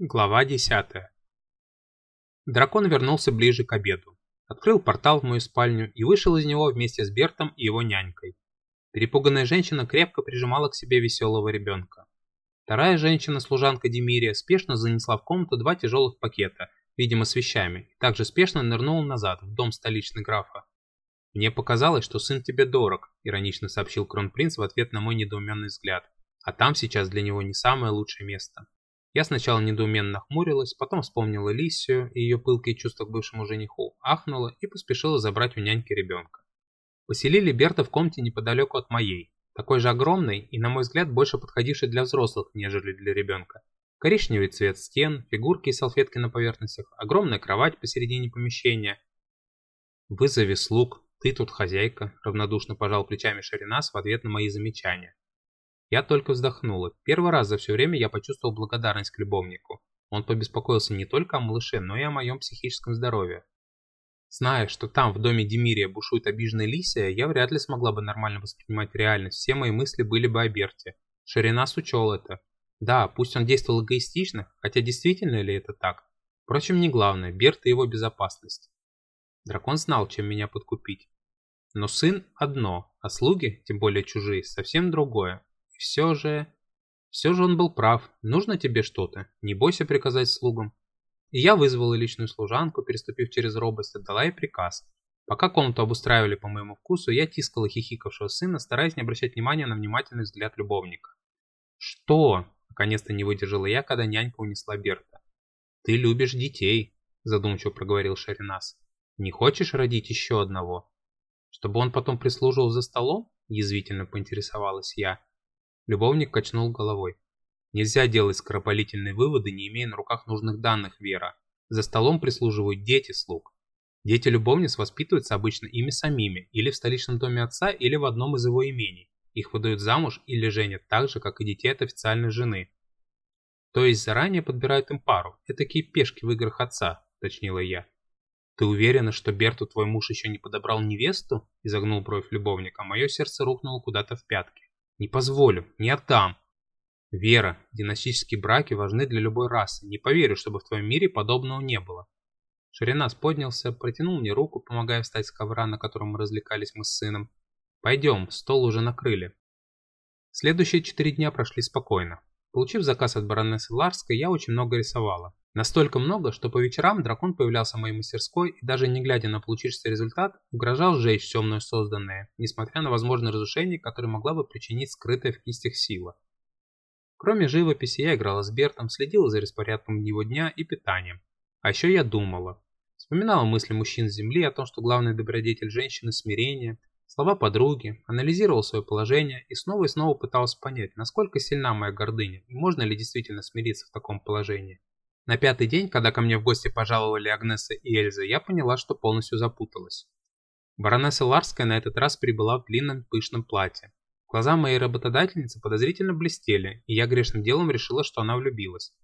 Глава 10. Дракон вернулся ближе к обеду, открыл портал в мою спальню и вышел из него вместе с Бертом и его нянькой. Перепуганная женщина крепко прижимала к себе веселого ребенка. Вторая женщина-служанка Демирия спешно занесла в комнату два тяжелых пакета, видимо с вещами, и также спешно нырнула назад, в дом столичной графа. «Мне показалось, что сын тебе дорог», – иронично сообщил кронпринц в ответ на мой недоуменный взгляд. «А там сейчас для него не самое лучшее место». Я сначала недоуменно нахмурилась, потом вспомнила Лисию и ее пылкие чувства к бывшему жениху, ахнула и поспешила забрать у няньки ребенка. Поселили Берта в комнате неподалеку от моей, такой же огромной и, на мой взгляд, больше подходившей для взрослых, нежели для ребенка. Коричневый цвет стен, фигурки и салфетки на поверхностях, огромная кровать посередине помещения. «Вызови слуг, ты тут хозяйка», – равнодушно пожал плечами Шаринас в ответ на мои замечания. Я только вздохнула. Первый раз за все время я почувствовал благодарность к любовнику. Он побеспокоился не только о малыше, но и о моем психическом здоровье. Зная, что там, в доме Демирия, бушует обиженная Лисия, я вряд ли смогла бы нормально воспринимать реальность. Все мои мысли были бы о Берте. Ширинас учел это. Да, пусть он действовал эгоистично, хотя действительно ли это так? Впрочем, не главное, Берт и его безопасность. Дракон знал, чем меня подкупить. Но сын одно, а слуги, тем более чужие, совсем другое все же... Все же он был прав. Нужно тебе что-то. Не бойся приказать слугам. И я вызвала личную служанку, переступив через робость, отдала ей приказ. Пока комнату обустраивали по моему вкусу, я тискала хихикавшего сына, стараясь не обращать внимания на внимательный взгляд любовника. «Что?» – наконец-то не выдержала я, когда нянька унесла Берта. «Ты любишь детей», – задумчиво проговорил Шаринас. «Не хочешь родить еще одного?» «Чтобы он потом прислуживал за столом?» – язвительно поинтересовалась я. Любовник качнул головой. Нельзя делать скоропалительные выводы, не имея на руках нужных данных, Вера. За столом прислуживают дети слуг. Дети любовниц воспитываются обычно ими самими, или в столичном доме отца, или в одном из его имений. Их выдают замуж или женят так же, как и детей от официальной жены. То есть заранее подбирают им пару. Это такие пешки в играх отца, уточнила я. Ты уверена, что Берту твой муж еще не подобрал невесту? Изогнул бровь любовника. Мое сердце рухнуло куда-то в пятки. Не позволю, не отдам. Вера, династические браки важны для любой расы. Не поверю, чтобы в твоем мире подобного не было. Ширинас поднялся, протянул мне руку, помогая встать с ковра, на котором мы развлекались мы с сыном. Пойдем, стол уже накрыли. Следующие четыре дня прошли спокойно. Получив заказ от баронессы Ларской, я очень много рисовала. Настолько много, что по вечерам дракон появлялся в моей мастерской и даже не глядя на получившийся результат, угрожал сжечь все мной созданное, несмотря на возможное разрушение, которое могла бы причинить скрытая в кистях сила. Кроме живописи, я играла с Бертом, следила за распорядком его дня и питанием. А еще я думала. Вспоминала мысли мужчин с Земли о том, что главный добродетель женщины – смирение, слова подруги, анализировал свое положение и снова и снова пытался понять, насколько сильна моя гордыня и можно ли действительно смириться в таком положении. На пятый день, когда ко мне в гости пожаловали Агнеса и Эльза, я поняла, что полностью запуталась. Баронесса Ларская на этот раз прибыла в длинном пышном платье. Глаза моей работодательницы подозрительно блестели, и я грешным делом решила, что она влюбилась.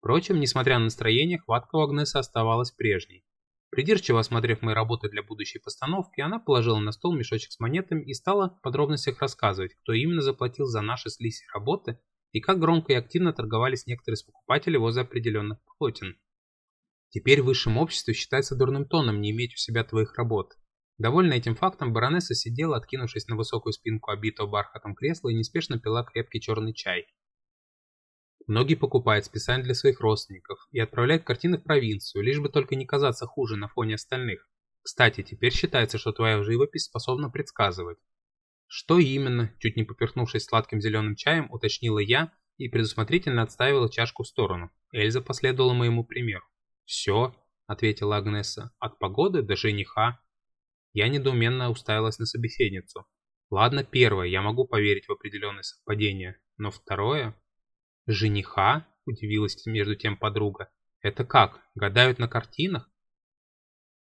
Впрочем, несмотря на настроение, хватка у Агнесы оставалась прежней. Придирчиво осмотрев мои работы для будущей постановки, она положила на стол мешочек с монетами и стала в подробностях рассказывать, кто именно заплатил за наши с работы и как громко и активно торговались некоторые из покупателей возле определенных полотен. Теперь в высшем обществе считается дурным тоном не иметь у себя твоих работ. Довольна этим фактом, баронесса сидела, откинувшись на высокую спинку обитого бархатом кресла и неспешно пила крепкий черный чай. Многие покупают специально для своих родственников и отправляют картины в провинцию, лишь бы только не казаться хуже на фоне остальных. Кстати, теперь считается, что твоя живопись способна предсказывать. Что именно, чуть не поперхнувшись сладким зеленым чаем, уточнила я и предусмотрительно отставила чашку в сторону. Эльза последовала моему примеру. «Все», — ответила Агнеса, — «от погоды до жениха». Я недоуменно уставилась на собеседницу. Ладно, первое, я могу поверить в определенное совпадение, но второе... «Жениха?» – удивилась между тем подруга. «Это как? Гадают на картинах?»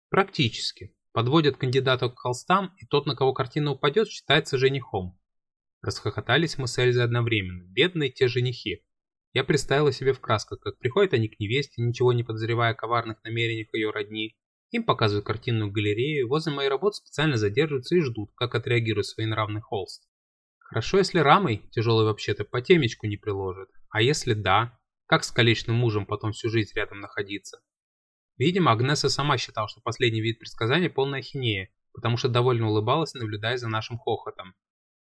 «Практически. Подводят кандидата к холстам, и тот, на кого картина упадет, считается женихом». Расхохотались мы с Эльзой одновременно. Бедные те женихи. Я представила себе в красках, как приходят они к невесте, ничего не подозревая о коварных намерениях ее родни. Им показывают картинную галерею, возле моей работы специально задерживаются и ждут, как отреагирует своенравный холст. Хорошо, если рамой, тяжелый вообще-то, по темечку не приложит. А если да? Как с колечным мужем потом всю жизнь рядом находиться? Видимо, Агнеса сама считала, что последний вид предсказания полная хинея, потому что довольно улыбалась, наблюдая за нашим хохотом.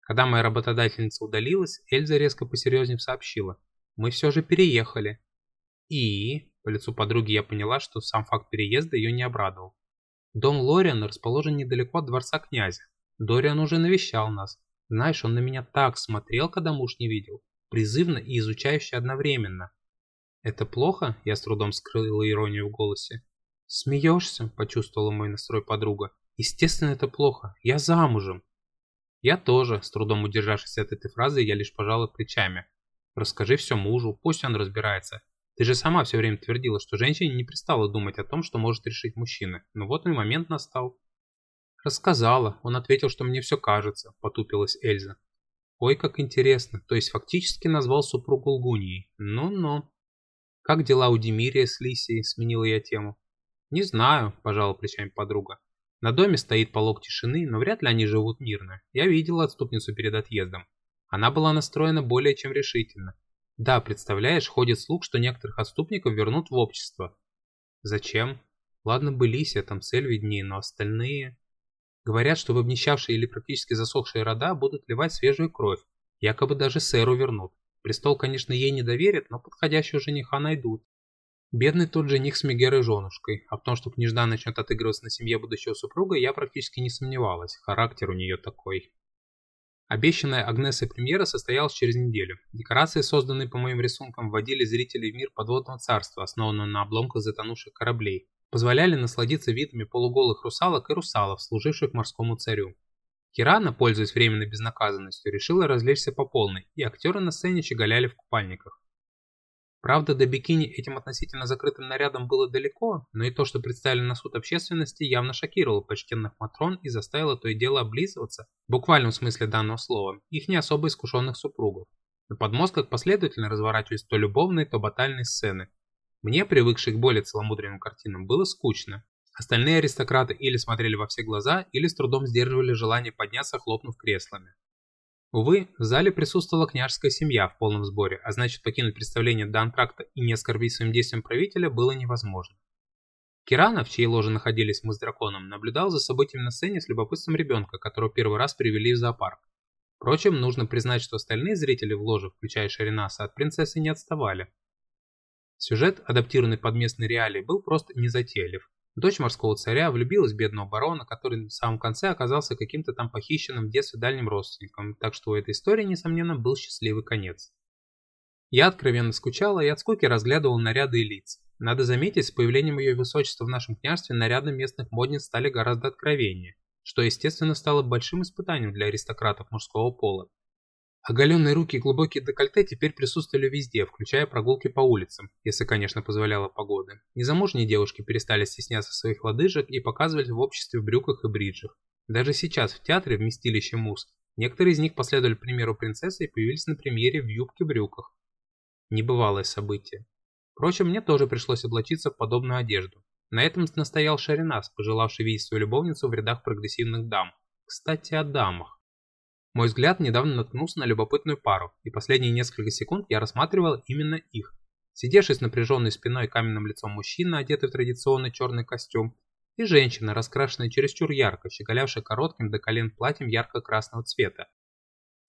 Когда моя работодательница удалилась, Эльза резко посерьезнее сообщила. «Мы все же переехали». И... По лицу подруги я поняла, что сам факт переезда ее не обрадовал. Дом Лориана расположен недалеко от дворца князя. Дориан уже навещал нас. Знаешь, он на меня так смотрел, когда муж не видел. Призывно и изучающе одновременно. «Это плохо?» – я с трудом скрыла иронию в голосе. «Смеешься?» – почувствовала мой настрой подруга. «Естественно, это плохо. Я замужем». «Я тоже», – с трудом удержавшись от этой фразы, я лишь пожала плечами. «Расскажи все мужу, пусть он разбирается. Ты же сама все время твердила, что женщине не пристало думать о том, что может решить мужчина. Но вот и момент настал». «Рассказала. Он ответил, что мне все кажется», – потупилась Эльза. «Ой, как интересно. То есть фактически назвал супругу лгуньей. Ну-ну». «Как дела у Демирия с Лисией?» – сменила я тему. «Не знаю», – пожала плечами подруга. «На доме стоит полог тишины, но вряд ли они живут мирно. Я видела отступницу перед отъездом. Она была настроена более чем решительно. Да, представляешь, ходит слух, что некоторых отступников вернут в общество. Зачем? Ладно бы Лисия, там цель виднее, но остальные... Говорят, что в обнищавшие или практически засохшие рода будут ливать свежую кровь. Якобы даже сэру вернут. Престол, конечно, ей не доверят, но подходящего жениха найдут. Бедный тот жених с Мегерой женушкой, а в том, что княжна начнет отыгрываться на семье будущего супруга, я практически не сомневалась, характер у нее такой. Обещанная Агнесой премьера состоялась через неделю. Декорации, созданные по моим рисункам, вводили зрителей в мир подводного царства, основанного на обломках затонувших кораблей, позволяли насладиться видами полуголых русалок и русалов, служивших морскому царю. Кирана, пользуясь временной безнаказанностью, решила развлечься по полной, и актеры на сцене щеголяли в купальниках. Правда, до бикини этим относительно закрытым нарядом было далеко, но и то, что представили на суд общественности, явно шокировало почтенных матрон и заставило то и дело облизываться, в буквальном смысле данного слова, их не особо искушенных супругов. На подмозгах последовательно разворачивались то любовные, то батальные сцены. Мне, привыкшей к более целомудренным картинам, было скучно, Остальные аристократы или смотрели во все глаза, или с трудом сдерживали желание подняться, хлопнув креслами. Увы, в зале присутствовала княжеская семья в полном сборе, а значит покинуть представление до антракта и не оскорбить своим действием правителя было невозможно. Кирана, в чьей ложе находились мы с драконом, наблюдал за событиями на сцене с любопытством ребенка, которого первый раз привели в зоопарк. Впрочем, нужно признать, что остальные зрители в ложе, включая Шаринаса, от принцессы не отставали. Сюжет, адаптированный под местные реалии, был просто незатейлив. Дочь морского царя влюбилась в бедного барона, который в самом конце оказался каким-то там похищенным в детстве дальним родственником, так что у этой истории, несомненно, был счастливый конец. Я откровенно скучала и от скуки разглядывал наряды и лица. Надо заметить, с появлением ее высочества в нашем княжестве наряды местных модниц стали гораздо откровеннее, что, естественно, стало большим испытанием для аристократов мужского пола. Оголенные руки и глубокие декольте теперь присутствовали везде, включая прогулки по улицам, если, конечно, позволяла погода. Незамужние девушки перестали стесняться своих лодыжек и показывались в обществе в брюках и бриджах. Даже сейчас в театре вместилище муз некоторые из них последовали примеру принцессы и появились на премьере в юбке-брюках. Небывалое событие. Впрочем, мне тоже пришлось облачиться в подобную одежду. На этом настоял Шаринас, пожелавший видеть свою любовницу в рядах прогрессивных дам. Кстати, о дамах. Мой взгляд недавно наткнулся на любопытную пару, и последние несколько секунд я рассматривал именно их. Сидевший с напряженной спиной и каменным лицом мужчина, одетый в традиционный черный костюм, и женщина, раскрашенная чересчур ярко, щеголявшая коротким до колен платьем ярко-красного цвета.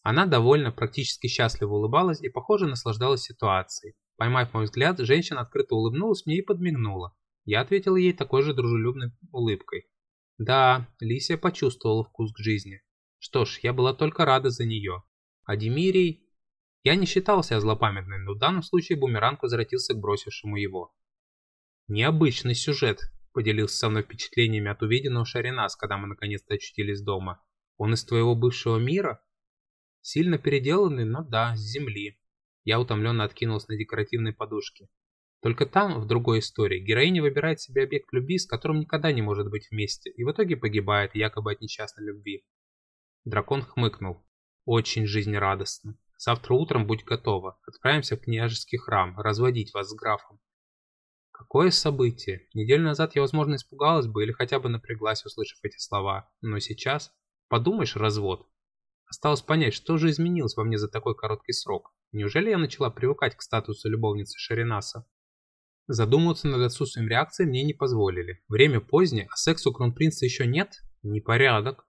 Она довольно, практически счастливо улыбалась и, похоже, наслаждалась ситуацией. Поймав мой взгляд, женщина открыто улыбнулась мне и подмигнула. Я ответил ей такой же дружелюбной улыбкой. Да, Лисия почувствовала вкус к жизни. Что ж, я была только рада за нее. А Демирий... Я не считался злопамятным, но в данном случае бумеранг возвратился к бросившему его. «Необычный сюжет», — поделился со мной впечатлениями от увиденного Шаринас, когда мы наконец-то очутились дома. «Он из твоего бывшего мира?» «Сильно переделанный, но да, с земли». Я утомленно откинулся на декоративной подушке. Только там, в другой истории, героиня выбирает себе объект любви, с которым никогда не может быть вместе, и в итоге погибает, якобы от несчастной любви. Дракон хмыкнул. Очень жизнерадостно. Завтра утром будь готова. Отправимся в княжеский храм, разводить вас с графом. Какое событие. Неделю назад я, возможно, испугалась бы или хотя бы напряглась, услышав эти слова. Но сейчас... Подумаешь, развод. Осталось понять, что же изменилось во мне за такой короткий срок. Неужели я начала привыкать к статусу любовницы Шаринаса? Задумываться над отсутствием реакции мне не позволили. Время позднее, а сексу кронпринца еще нет? Непорядок.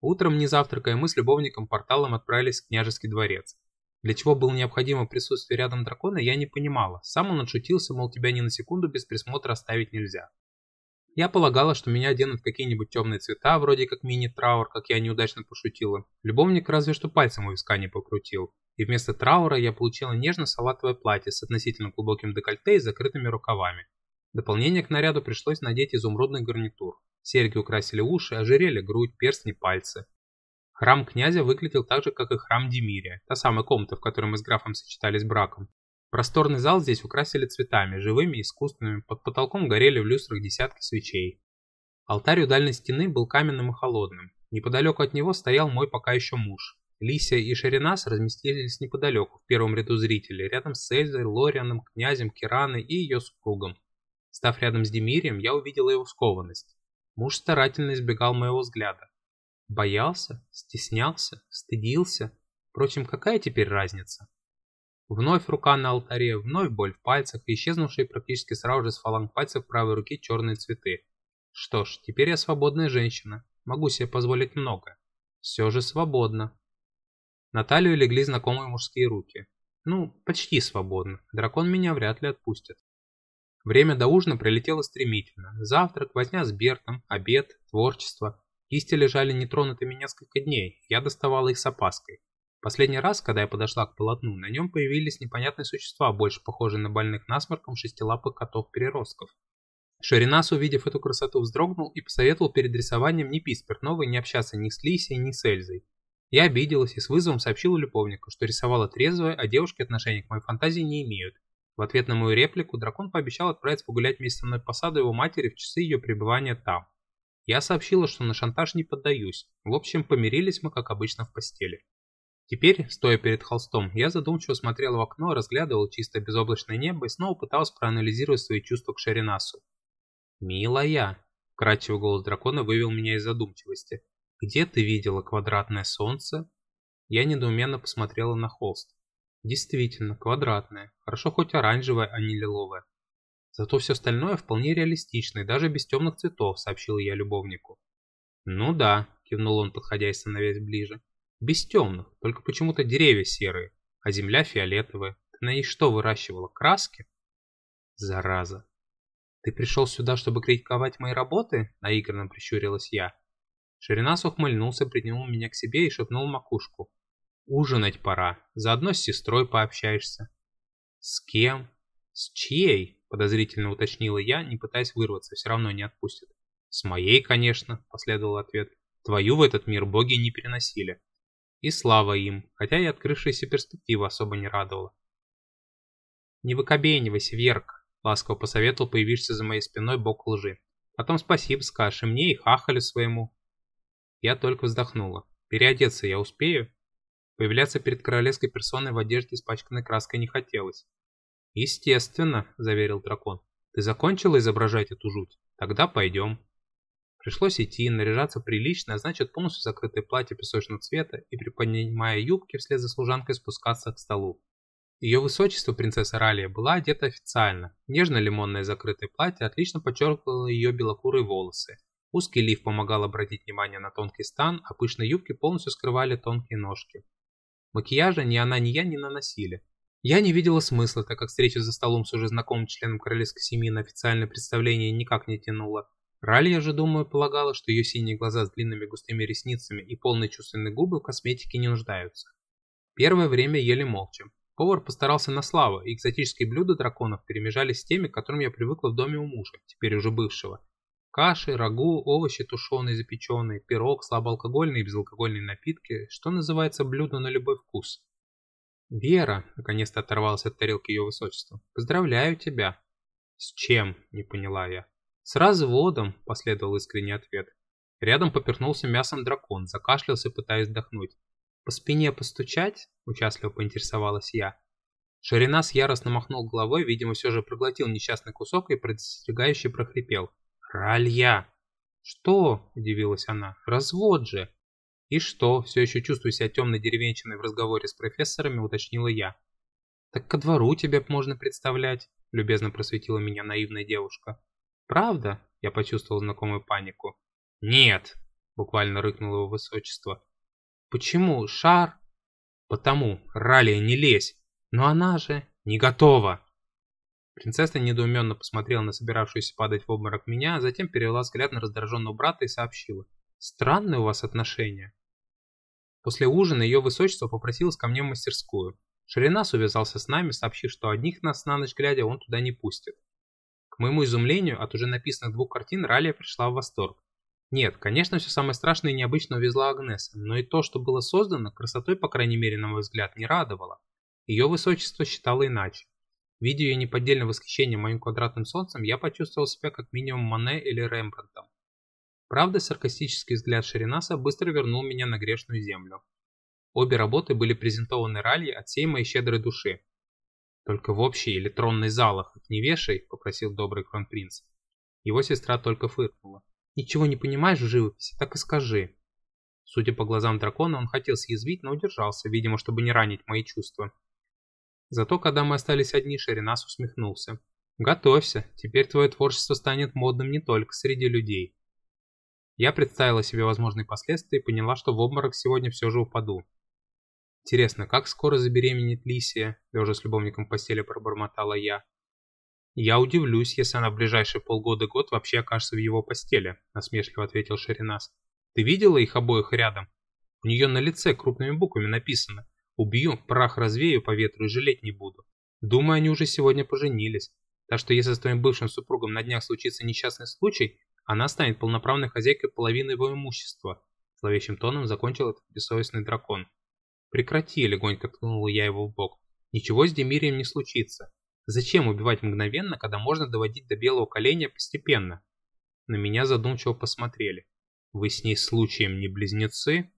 Утром, не завтракая, мы с любовником порталом отправились в княжеский дворец. Для чего было необходимо присутствие рядом дракона, я не понимала. Сам он отшутился, мол, тебя ни на секунду без присмотра оставить нельзя. Я полагала, что меня оденут какие-нибудь темные цвета, вроде как мини-траур, как я неудачно пошутила. Любовник разве что пальцем у виска не покрутил. И вместо траура я получила нежно-салатовое платье с относительно глубоким декольте и закрытыми рукавами. Дополнение к наряду пришлось надеть изумрудный гарнитур. Серьги украсили уши, ожерелье грудь, перстни, пальцы. Храм князя выглядел так же, как и храм Демирия, та самая комната, в которой мы с графом сочетались браком. Просторный зал здесь украсили цветами, живыми и искусственными, под потолком горели в люстрах десятки свечей. Алтарь у дальней стены был каменным и холодным. Неподалеку от него стоял мой пока еще муж. Лисия и Шаринас разместились неподалеку, в первом ряду зрителей, рядом с Эльзой, Лорианом, князем, Кираной и ее супругом. Став рядом с Демирием, я увидела его скованность. Муж старательно избегал моего взгляда. Боялся, стеснялся, стыдился. Впрочем, какая теперь разница? Вновь рука на алтаре, вновь боль в пальцах и исчезнувшие практически сразу же с фаланг пальцев правой руки черные цветы. Что ж, теперь я свободная женщина. Могу себе позволить много. Все же свободно. На талию легли знакомые мужские руки. Ну, почти свободно. Дракон меня вряд ли отпустит. Время до ужина пролетело стремительно. Завтрак, возня с Бертом, обед, творчество. Кисти лежали нетронутыми несколько дней, я доставала их с опаской. Последний раз, когда я подошла к полотну, на нем появились непонятные существа, больше похожие на больных насморком шестилапых котов-переростков. Шаринас, увидев эту красоту, вздрогнул и посоветовал перед рисованием не пить спиртного и не общаться ни с Лисией, ни с Эльзой. Я обиделась и с вызовом сообщила любовнику, что рисовала трезвое, а девушки отношения к моей фантазии не имеют. В ответ на мою реплику дракон пообещал отправиться погулять вместе со мной по саду его матери в часы ее пребывания там. Я сообщила, что на шантаж не поддаюсь. В общем, помирились мы, как обычно, в постели. Теперь, стоя перед холстом, я задумчиво смотрела в окно, разглядывал чисто безоблачное небо и снова пытался проанализировать свои чувства к Шаринасу. «Милая!» – вкрадчивый голос дракона вывел меня из задумчивости. «Где ты видела квадратное солнце?» Я недоуменно посмотрела на холст. Действительно, квадратное. Хорошо хоть оранжевое, а не лиловое. Зато все остальное вполне реалистично и даже без темных цветов, сообщил я любовнику. Ну да, кивнул он, подходя и становясь ближе. Без темных, только почему-то деревья серые, а земля фиолетовая. Ты на ней что выращивала, краски? Зараза. Ты пришел сюда, чтобы критиковать мои работы? Наигранно прищурилась я. Ширинас ухмыльнулся, притянул меня к себе и шепнул макушку. Ужинать пора, заодно с сестрой пообщаешься. С кем? С чьей? Подозрительно уточнила я, не пытаясь вырваться, все равно не отпустит. С моей, конечно, последовал ответ. Твою в этот мир боги не переносили. И слава им, хотя и открывшаяся перспектива особо не радовала. «Не выкобенивайся, Верка», — ласково посоветовал появившийся за моей спиной бок лжи. «Потом спасибо скажешь и мне, и хахалю своему». Я только вздохнула. «Переодеться я успею?» Появляться перед королевской персоной в одежде, испачканной краской, не хотелось. «Естественно», — заверил дракон. «Ты закончила изображать эту жуть? Тогда пойдем». Пришлось идти, наряжаться прилично, а значит полностью закрытое платье песочного цвета и, приподнимая юбки, вслед за служанкой спускаться к столу. Ее высочество, принцесса Ралия, была одета официально. Нежно-лимонное закрытое платье отлично подчеркивало ее белокурые волосы. Узкий лиф помогал обратить внимание на тонкий стан, а пышные юбки полностью скрывали тонкие ножки. Макияжа ни она, ни я не наносили. Я не видела смысла, так как встреча за столом с уже знакомым членом королевской семьи на официальное представление никак не тянула. Ралья же, думаю, полагала, что ее синие глаза с длинными густыми ресницами и полные чувственные губы в косметике не нуждаются. Первое время ели молча. Повар постарался на славу, и экзотические блюда драконов перемежались с теми, к которым я привыкла в доме у мужа, теперь уже бывшего. Каши, рагу, овощи тушеные, запеченные, пирог, слабоалкогольные и безалкогольные напитки, что называется блюдо на любой вкус. «Вера», — наконец-то оторвался от тарелки ее высочества, — «поздравляю тебя». «С чем?» — не поняла я. «С разводом», — последовал искренний ответ. Рядом поперхнулся мясом дракон, закашлялся, пытаясь вдохнуть. «По спине постучать?» — участливо поинтересовалась я. Шаринас яростно махнул головой, видимо, все же проглотил несчастный кусок и предостерегающе прохрипел. «Ралья!» «Что?» – удивилась она. «Развод же!» «И что?» – все еще чувствуя себя темной деревенщиной в разговоре с профессорами, уточнила я. Так ко двору тебя можно представлять, любезно просветила меня наивная девушка. Правда? Я почувствовал знакомую панику. Нет, буквально рыкнул его высочество. Почему? Шар? Потому, Ралия, не лезь. Но она же не готова. Принцесса недоуменно посмотрела на собиравшуюся падать в обморок меня, а затем перевела взгляд на раздраженного брата и сообщила. «Странные у вас отношения». После ужина ее высочество попросилось ко мне в мастерскую. Ширинас увязался с нами, сообщив, что одних нас на ночь глядя он туда не пустит. К моему изумлению, от уже написанных двух картин Ралия пришла в восторг. Нет, конечно, все самое страшное и необычное увезла Агнеса, но и то, что было создано, красотой, по крайней мере, на мой взгляд, не радовало. Ее высочество считало иначе. Видя ее неподдельное восхищение моим квадратным солнцем, я почувствовал себя как минимум Мане или Рембрандтом. Правда, саркастический взгляд Ширинаса быстро вернул меня на грешную землю. Обе работы были презентованы Ралье от всей моей щедрой души. «Только в общий или тронный залах не вешай», — попросил добрый кронпринц. Его сестра только фыркнула. «Ничего не понимаешь в живописи, так и скажи». Судя по глазам дракона, он хотел съязвить, но удержался, видимо, чтобы не ранить мои чувства. Зато, когда мы остались одни, Шаринас усмехнулся. «Готовься, теперь твое творчество станет модным не только среди людей». Я представила себе возможные последствия и поняла, что в обморок сегодня все же упаду. Интересно, как скоро забеременеет Лисия, лежа с любовником постели пробормотала я. Я удивлюсь, если она в ближайшие полгода-год вообще окажется в его постели, насмешливо ответил Шаринас. Ты видела их обоих рядом? У нее на лице крупными буквами написано Убью, прах развею по ветру и жалеть не буду. Думаю, они уже сегодня поженились. Так что если с твоим бывшим супругом на днях случится несчастный случай, она станет полноправной хозяйкой половины его имущества. Зловещим тоном закончил этот бессовестный дракон. Прекрати, легонько ткнула я его в бок. Ничего с Демирием не случится. Зачем убивать мгновенно, когда можно доводить до белого коленя постепенно? На меня задумчиво посмотрели. Вы с ней случаем не близнецы?